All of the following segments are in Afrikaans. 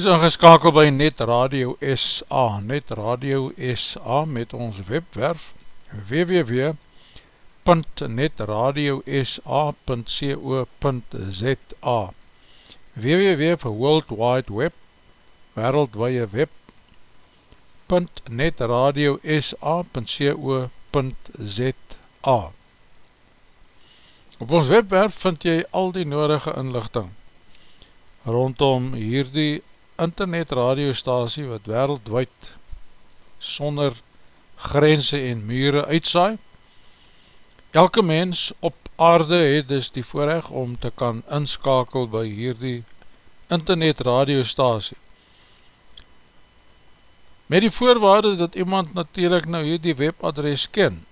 is ingeskakel by Net Radio SA, Net Radio SA met ons webwerf www.netradiosa.co.za www vir World Wide Web wereldwaie web .netradiosa.co.za Op ons webwerf vind jy al die nodige inlichting rondom hierdie internet radiostasie wat wereldwijd sonder grense en mure uitsaai. Elke mens op aarde het dus die voorrecht om te kan inskakel by hierdie internet radiostasie. Met die voorwaarde dat iemand natuurlijk nou hierdie webadres ken.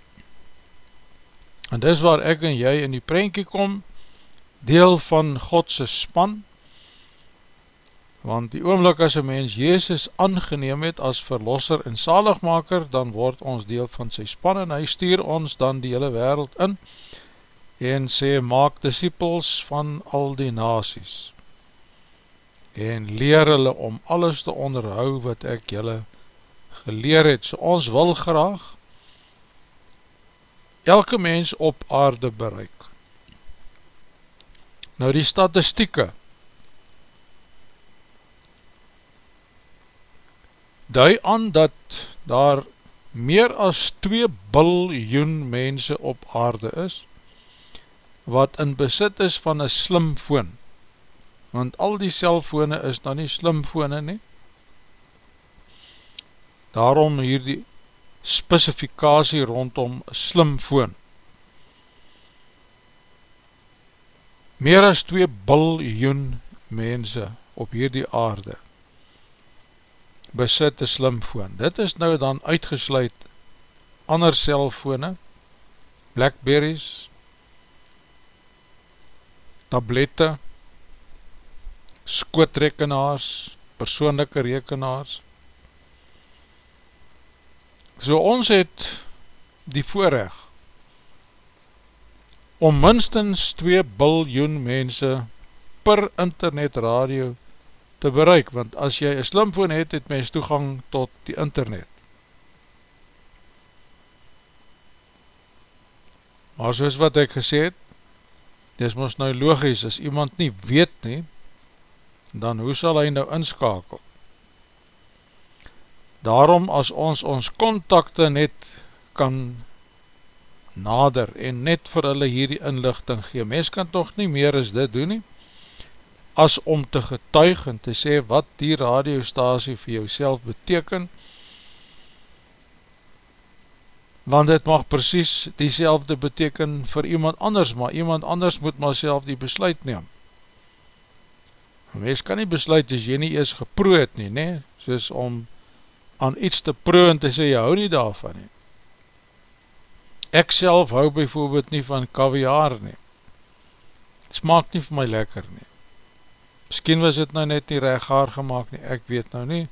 En dis waar ek en jy in die prentje kom, deel van Godse span, want die oomlik as een mens Jezus aangeneem het as verlosser en zaligmaker, dan word ons deel van sy span en hy stuur ons dan die hele wereld in en sê maak disciples van al die nasies en leer hulle om alles te onderhou wat ek julle geleer het. So ons wil graag elke mens op aarde bereik. Nou die statistieke dui aan dat daar meer as 2 biljoen mense op aarde is, wat in besit is van een slimfoon, want al die cellfone is nou nie slimfone nie, daarom hier die specifikatie rondom slimfoon. Meer as 2 biljoen mense op hierdie aarde, besit een slimfoon. Dit is nou dan uitgesluit ander cellfone, Blackberries, tablette, skootrekenaars, persoonlijke rekenaars. So ons het die voorrecht om minstens 2 biljoen mense per internet radio te te bereik, want as jy een slimfoon het, het mens toegang tot die internet. Maar soos wat ek gesê het, dis ons nou logisch, as iemand nie weet nie, dan hoe sal hy nou inskakel? Daarom as ons ons contacte net kan nader en net vir hulle hierdie inlichting gee, mens kan toch nie meer as dit doen nie, as om te getuig en te sê wat die radiostasie vir jouself beteken, want het mag precies die selfde beteken vir iemand anders, maar iemand anders moet maar self die besluit neem. Mens kan nie besluit as jy nie eers geproe het nie, nie, soos om aan iets te proe en te sê, jy hou nie daarvan nie. Ek self hou bijvoorbeeld nie van kaviaar nie. Smaak nie vir my lekker nie. Misschien was het nou net nie regaar gemaakt nie, ek weet nou nie,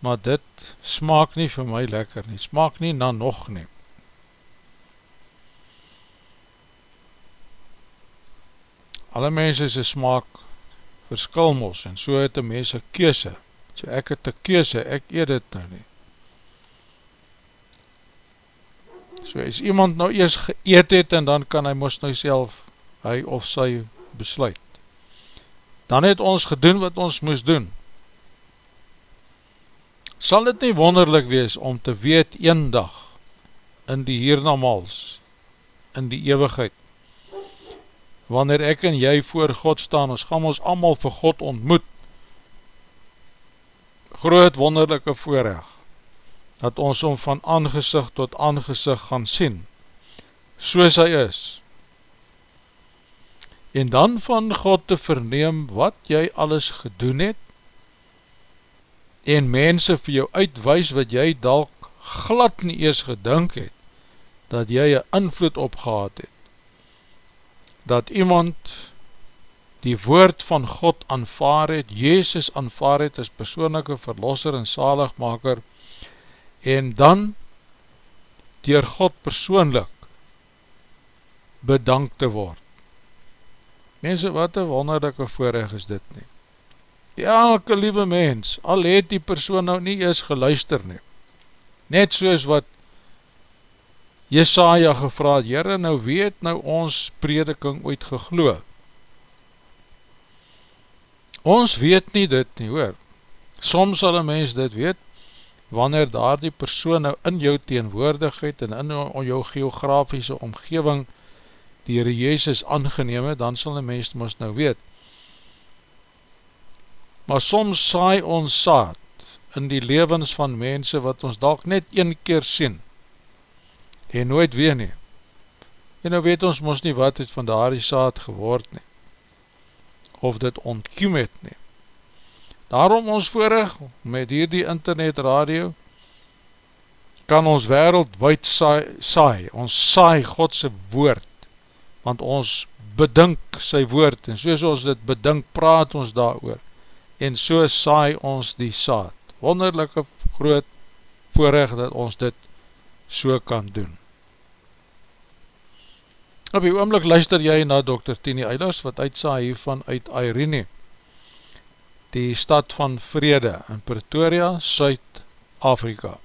maar dit smaak nie vir my lekker nie, smaak nie na nog nie. Alle mense se smaak verskil mos, en so het die mense keuse, so ek het die keuse, ek eet dit nou nie. So as iemand nou eers geëet het, en dan kan hy mos nou self, hy of sy besluit dan het ons gedoen wat ons moes doen. Sal het nie wonderlik wees om te weet een dag in die hiernamals, in die eeuwigheid, wanneer ek en jy voor God staan, ons gaan ons allemaal vir God ontmoet, groot wonderlijke voorrecht, dat ons om van aangezicht tot aangezicht gaan sien, soos hy is, en dan van God te verneem wat jy alles gedoen het, en mense vir jou uitwijs wat jy dalk glad nie ees gedink het, dat jy een invloed opgehaad het, dat iemand die woord van God aanvaar het, Jezus aanvaar het as persoonlijke verlosser en zaligmaker, en dan dier God persoonlik bedankt te word. Mense, wat een wonderlijke voorrecht is dit nie. Elke liewe mens, al het die persoon nou nie eens geluister nie. Net soos wat Jesaja gevraad, Jere, nou weet nou ons prediking ooit gegloe. Ons weet nie dit nie, hoor. Soms sal een mens dit weet, wanneer daar die persoon nou in jou teenwoordigheid en in jou geografiese omgeving die Heere Jezus aangeneem het, dan sal die mens moest nou weet. maar soms saai ons saad in die levens van mense wat ons dalk net een keer sien en nooit weer nie. En nou weet ons ons nie wat het van daar die saad geword nie, of dit ontkiem het nie. Daarom ons voorig met hierdie internet radio, kan ons wereldwijd saai, saai, ons saai Godse woord, want ons bedink sy woord, en soos ons dit bedink, praat ons daar oor, en so saai ons die saad. Wonderlijke groot voorrecht dat ons dit so kan doen. Op die oomlik luister jy na Dr. Tini Eilers, wat uitsaai hiervan uit Irene, die stad van Vrede in Pretoria, Suid-Afrika.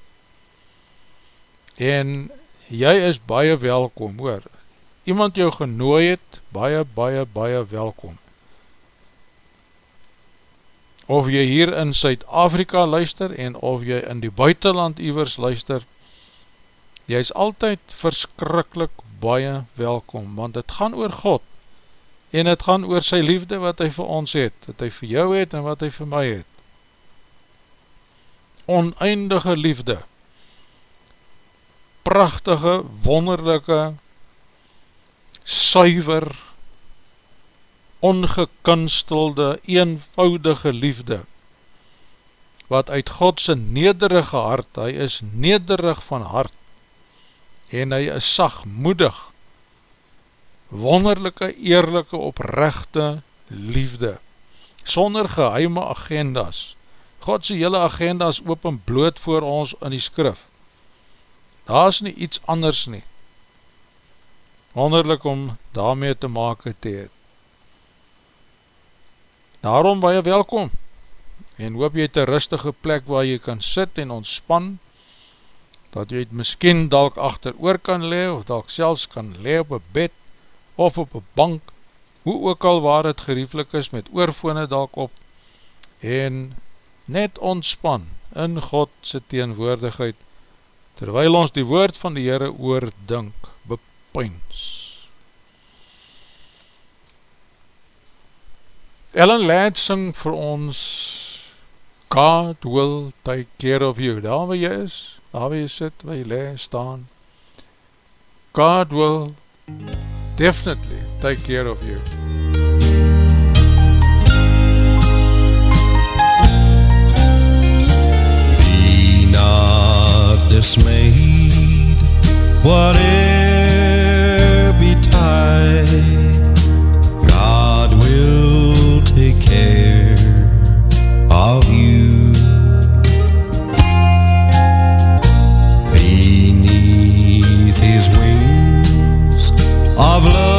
En jy is baie welkom, hoor. Iemand jou genooi het, baie, baie, baie welkom. Of jy hier in Suid-Afrika luister, en of jy in die buitenland iwers luister, jy is altyd verskrikkelijk baie welkom, want het gaan oor God, en het gaan oor sy liefde wat hy vir ons het, wat hy vir jou het en wat hy vir my het. Oneindige liefde, prachtige, wonderlijke, suiver, ongekunstelde, eenvoudige liefde, wat uit Godse nederige hart, hy is nederig van hart, en hy is sagmoedig, wonderlijke, eerlijke, oprechte liefde, sonder geheime agendas. Godse hele agendas open bloot voor ons in die skrif. Daar is nie iets anders nie. Wonderlik om daarmee te maken te het. Daarom baie welkom en hoop jy het een rustige plek waar jy kan sit en ontspan, dat jy het miskien dalk achter oor kan le, of dalk selfs kan le op een bed, of op een bank, hoe ook al waar het gerieflik is, met oorvone dalk op, en net ontspan in Godse teenwoordigheid, terwyl ons die woord van die Heere oordink, bepeins. Ellen Ladd sing vir ons, God will take care of you, daar waar jy is, daar waar jy sit, waar jy le, staan, God will definitely take care of you. Be not dismayed, whatever God will take care of you. Beneath his wings of love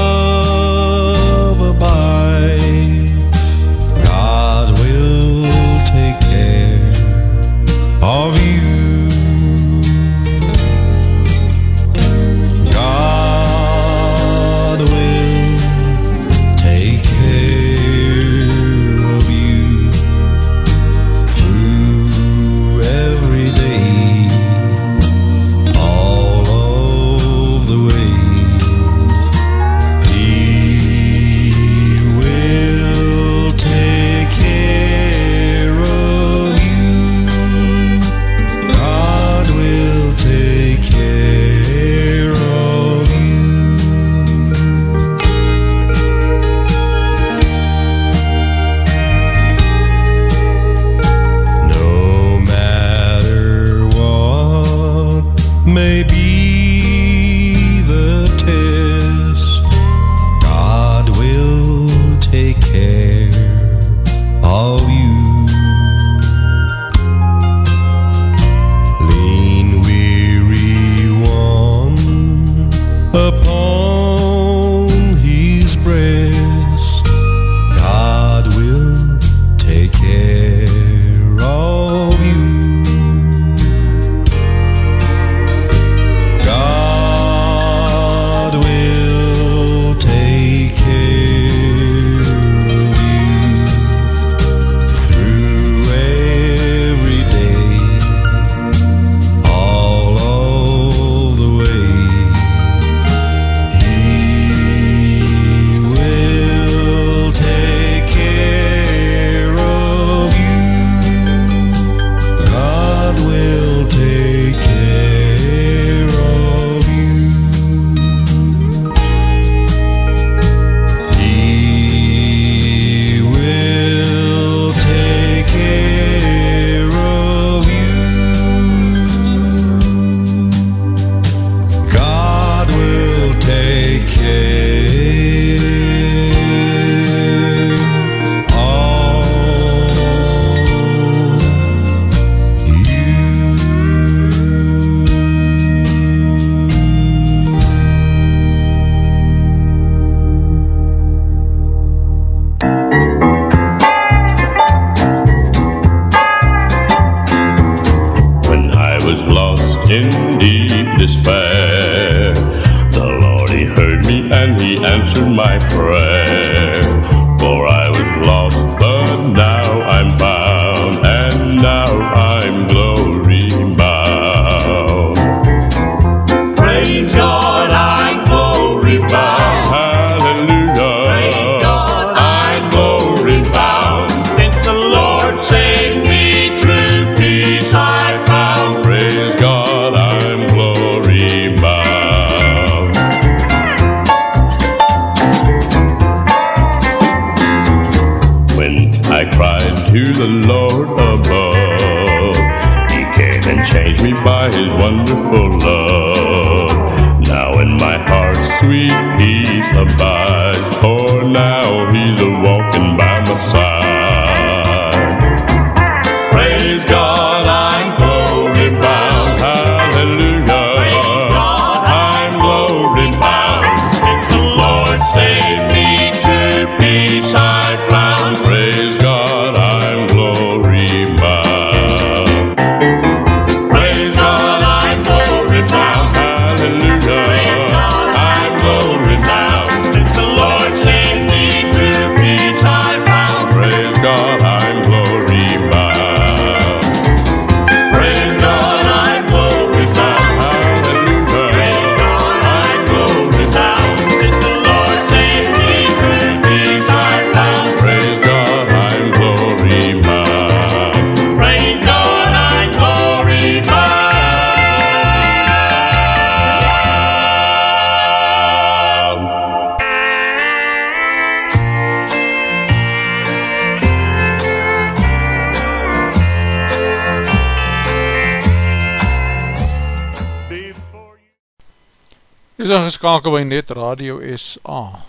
Is dan geskakel by Net Radio SA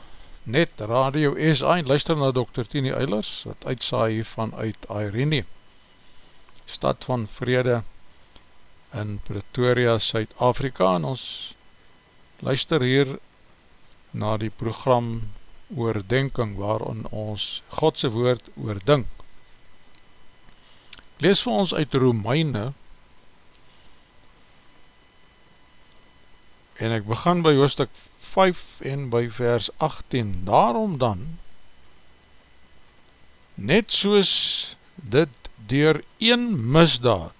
Net Radio SA en luister na Dr. Tini Eilers wat uitsaai vanuit Irene Stad van Vrede in Pretoria, Suid-Afrika en ons luister hier na die program Oordenking waarin ons Godse woord oordink Lees vir ons uit Romeine En ek begin by hoofdstuk 5 en by vers 18. Daarom dan, net soos dit door een misdaad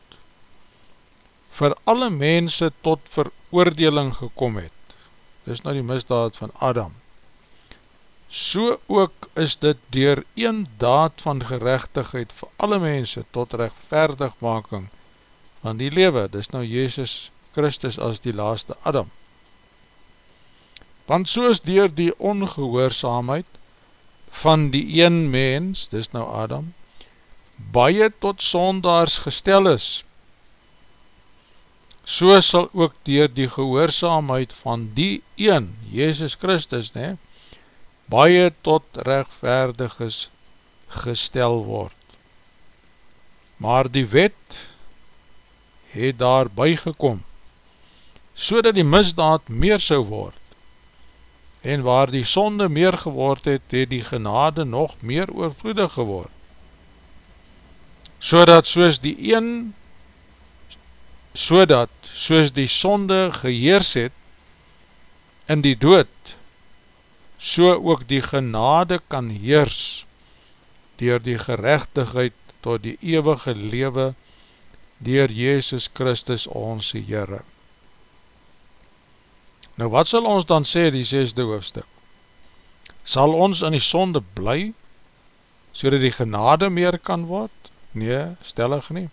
vir alle mense tot veroordeling gekom het, dis nou die misdaad van Adam, so ook is dit door een daad van gerechtigheid vir alle mense tot rechtvaardigmaking van die lewe, dis nou Jezus Christus as die laaste Adam. Want soos dier die ongehoorzaamheid van die een mens, dis nou Adam, baie tot sondaars gestel is, so sal ook dier die gehoorzaamheid van die een, Jezus Christus, ne, baie tot rechtvaardiges gestel word. Maar die wet het daar bygekom, so dat die misdaad meer sou word, en waar die sonde meer geword het, het die genade nog meer oorvloedig geword. So dat soos die een, so dat soos die sonde geheers het in die dood, so ook die genade kan heers dier die gerechtigheid tot die eeuwige lewe dier Jezus Christus onze Heere. Nou wat sal ons dan sê die zesde hoofdstuk? Sal ons in die sonde bly, so die genade meer kan word? Nee, stellig nie.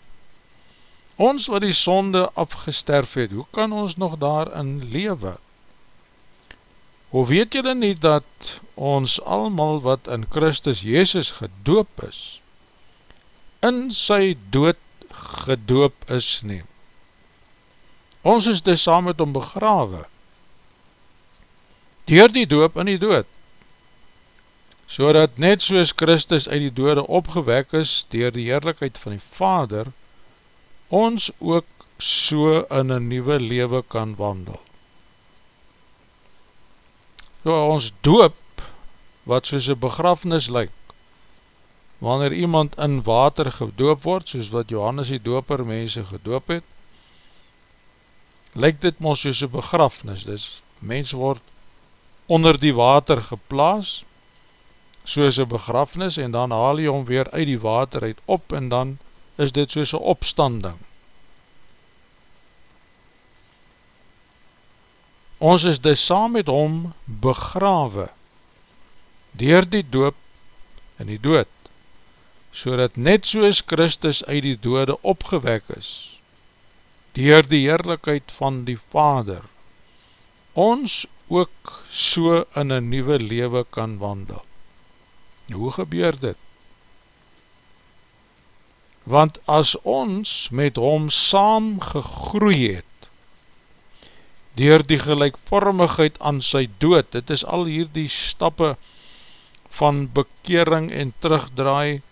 Ons wat die sonde afgesterf het, hoe kan ons nog daarin lewe? Hoe weet julle nie dat ons almal wat in Christus Jezus gedoop is, in sy dood gedoop is nie? Ons is dus saam met hom begrawe, dier die doop in die dood, so dat net soos Christus uit die dode opgewek is dier die heerlijkheid van die Vader, ons ook so in een nieuwe lewe kan wandel. So ons doop, wat soos een begrafnis lyk, wanneer iemand in water gedoop word, soos wat Johannes die doper mense gedoop het, lyk dit ons soos een begrafnis, dus mens word onder die water geplaas, soos een begrafnis, en dan haal jy hom weer uit die water uit op, en dan is dit soos een opstanding. Ons is dus saam met hom begrawe, dier die doop en die dood, so dat net soos Christus uit die dode opgewek is, dier die heerlijkheid van die Vader, ons ook so in een nieuwe lewe kan wandel. Hoe gebeur dit? want as ons met hom saam gegroei het, dier die gelijkvormigheid aan sy dood, dit is al hier die stappe van bekering en terugdraai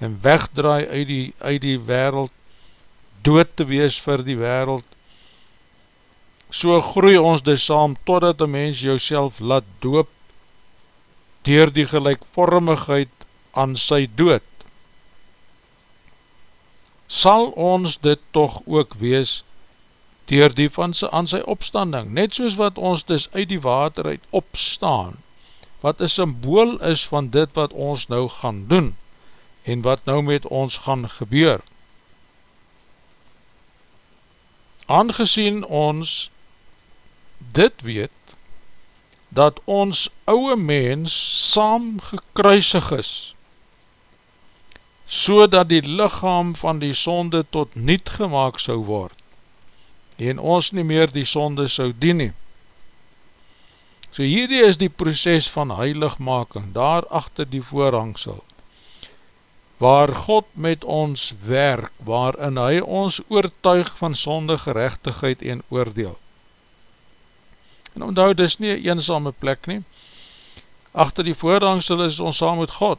en wegdraai uit die, uit die wereld, dood te wees vir die wereld, so groei ons dus saam totdat die mens jou laat doop dier die gelijkvormigheid aan sy dood sal ons dit toch ook wees dier die van sy, aan sy opstanding, net soos wat ons dus uit die water uit opstaan, wat een symbool is van dit wat ons nou gaan doen, en wat nou met ons gaan gebeur. Aangezien ons dit weet, dat ons ouwe mens saam gekruisig is, so dat die lichaam van die sonde tot niet gemaakt sou word, en ons nie meer die sonde sou dien nie. So hierdie is die proces van heiligmaking, daar achter die voorhangsel, waar God met ons werk, waarin hy ons oortuig van sonde gerechtigheid en oordeel. En omdou, dit is nie een eenzame plek nie, achter die voorhangsel is ons saam met God,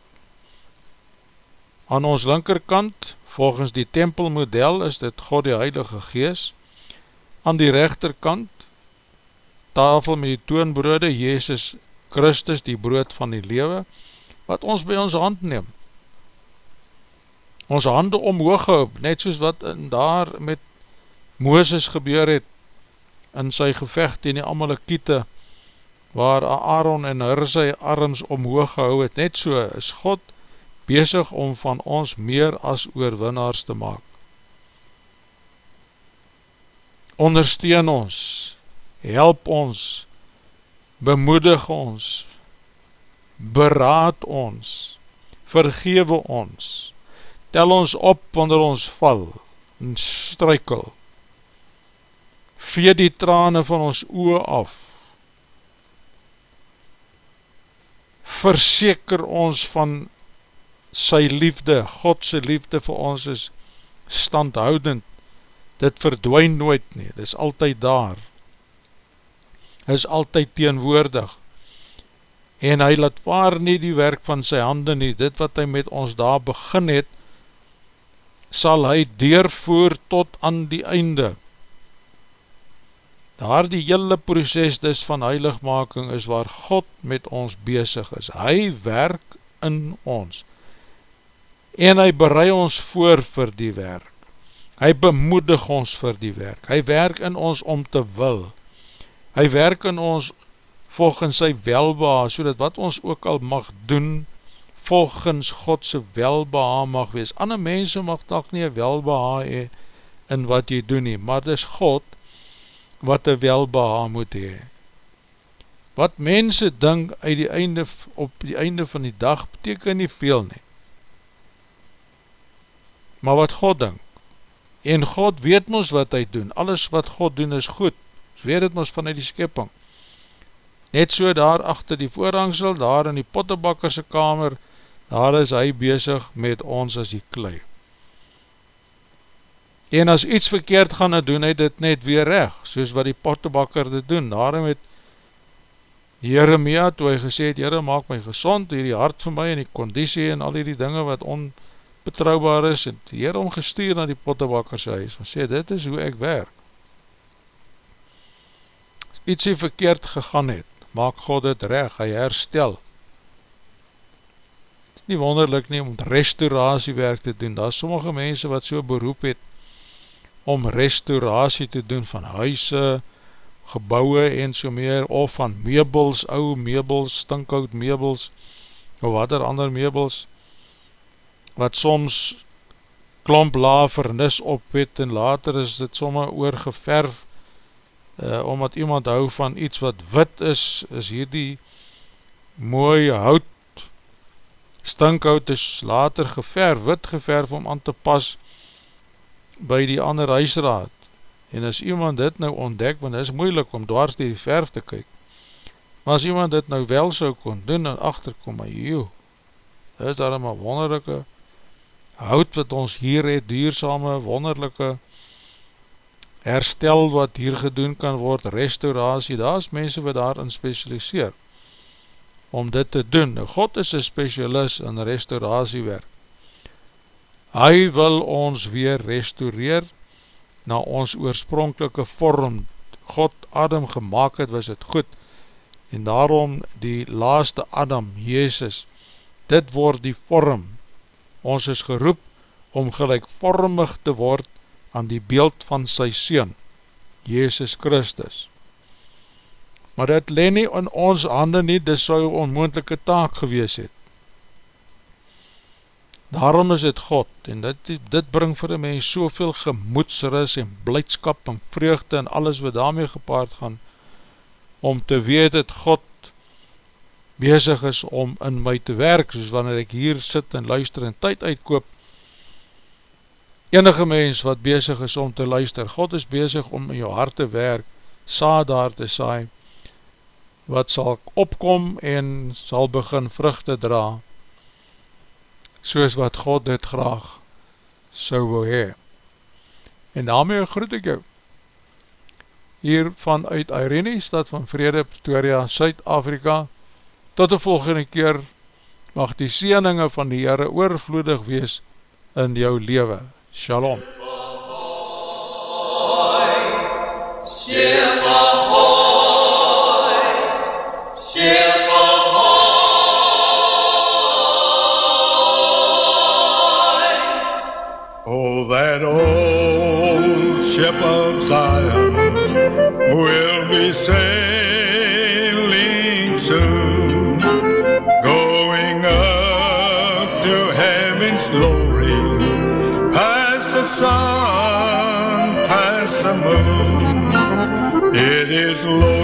Aan ons linkerkant, volgens die tempelmodel, is dit God die Heilige Gees. Aan die rechterkant, tafel met die toonbrode, Jezus Christus, die brood van die lewe, wat ons by ons hand neem. Ons hande omhoog gehoop, net soos wat daar met Mooses gebeur het, in sy gevecht in die Amalekiete, waar Aaron en Hur sy arms omhoog gehou het, net so is God, bezig om van ons meer as oorwinnaars te maak. Ondersteun ons, help ons, bemoedig ons, beraad ons, vergewe ons, tel ons op wanneer ons val en struikel, vee die trane van ons oe af, verseker ons van sy liefde, Godse liefde vir ons is standhoudend, dit verdwijn nooit nie, dit is altyd daar, is altyd teenwoordig, en hy laat waar nie die werk van sy handen nie, dit wat hy met ons daar begin het, sal hy deurvoer tot aan die einde. Daar die hele proces dus van heiligmaking is waar God met ons bezig is. Hy werk in ons en hy berei ons voor vir die werk. Hy bemoedig ons vir die werk. Hy werk in ons om te wil. Hy werk in ons volgens sy welbeha, so dat wat ons ook al mag doen, volgens Godse welbeha mag wees. Ander mense mag tak nie welbeha hee in wat jy doen nie, maar dis God wat een welbeha moet hee. Wat mense dink uit die einde, op die einde van die dag, beteken nie veel nie maar wat God denk. En God weet ons wat hy doen, alles wat God doen is goed, weet het ons vanuit die skepping. Net so daar achter die voorhangsel, daar in die pottebakkerse kamer, daar is hy bezig met ons as die klei. En as iets verkeerd gaan doen, hy dit net weer reg, soos wat die pottebakker dit doen, daarom het Jeremia, toe hy gesê het, Jere, maak my gezond, hier die hart van my, en die conditie, en al die dinge wat onverkeerd, betrouwbaar is, en die Heer omgestuur na die pottebakkerse huis, en sê, dit is hoe ek werk. As ietsie verkeerd gegaan het, maak God het reg, hy herstel. Het is nie wonderlik nie om restauratiewerk te doen, daar sommige mense wat so beroep het, om restauratie te doen van huise, gebouwe en so meer, of van meubels, ou meubels, stinkhout meubels, of wat er ander meubels, wat soms klomp la vernis op het en later is dit somme oorgeverf uh, omdat iemand hou van iets wat wit is, is hierdie mooie hout stinkhout is later geverf, wit geverf om aan te pas by die ander huisraad en as iemand dit nou ontdek, want dit is moeilik om dwars die verf te kyk maar as iemand dit nou wel so kon doen en achterkom, maar joe, dit is daar maar wonderlijke hout wat ons hier het, duurzame, wonderlijke herstel wat hier gedoen kan word, restauratie, daar is mense wat daarin specialiseer, om dit te doen. Nou, God is een specialist in restauratiewerk. Hy wil ons weer restaureer na ons oorspronkelike vorm. God Adam gemaakt het, was het goed, en daarom die laaste Adam, Jezus, dit word die vorm. Ons is geroep om gelijkvormig te word aan die beeld van sy Seen, Jezus Christus. Maar dit leen nie in ons handen nie, dit sou onmoendelike taak gewees het. Daarom is het God, en dit, dit bring vir die mens soveel gemoedsris en blijdskap en vreugde en alles wat daarmee gepaard gaan, om te weet dat God bezig is om in my te werk, soos wanneer ek hier sit en luister en tyd uitkoop, enige mens wat bezig is om te luister, God is bezig om in jou hart te werk, saad daar te saai, wat sal opkom en sal begin vruchte dra, soos wat God dit graag sou wil hee. En daarmee groet ek jou, hier vanuit Irene, stad van Vrede, Pretoria, Suid-Afrika, tot die volgende keer, mag die sieninge van die Heere oorvloedig wees in jou leven. Shalom. Oh, that old ship of Zion will be sailing soon, going up to heaven's glory, past the sun, past the moon. It is loading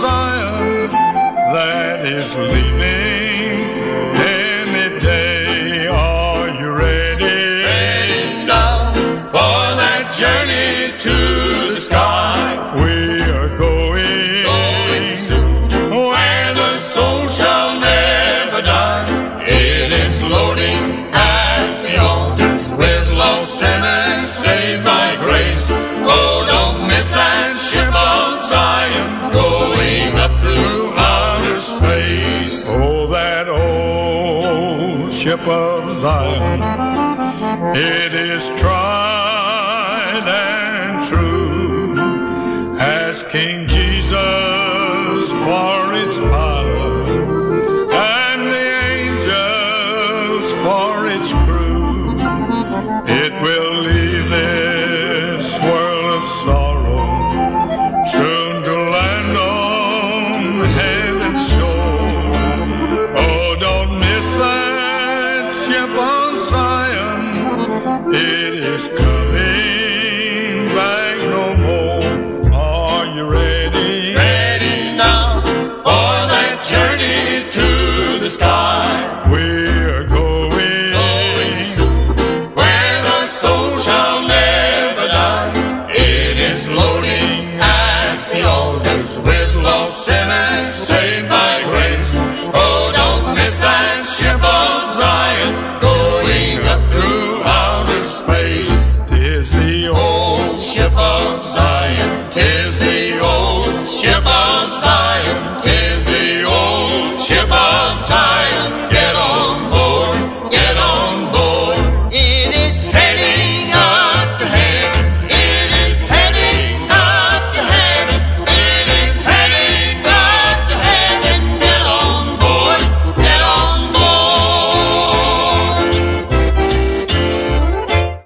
Zion that is leaving any day. Are you ready? Ready now for that journey to it is tried coming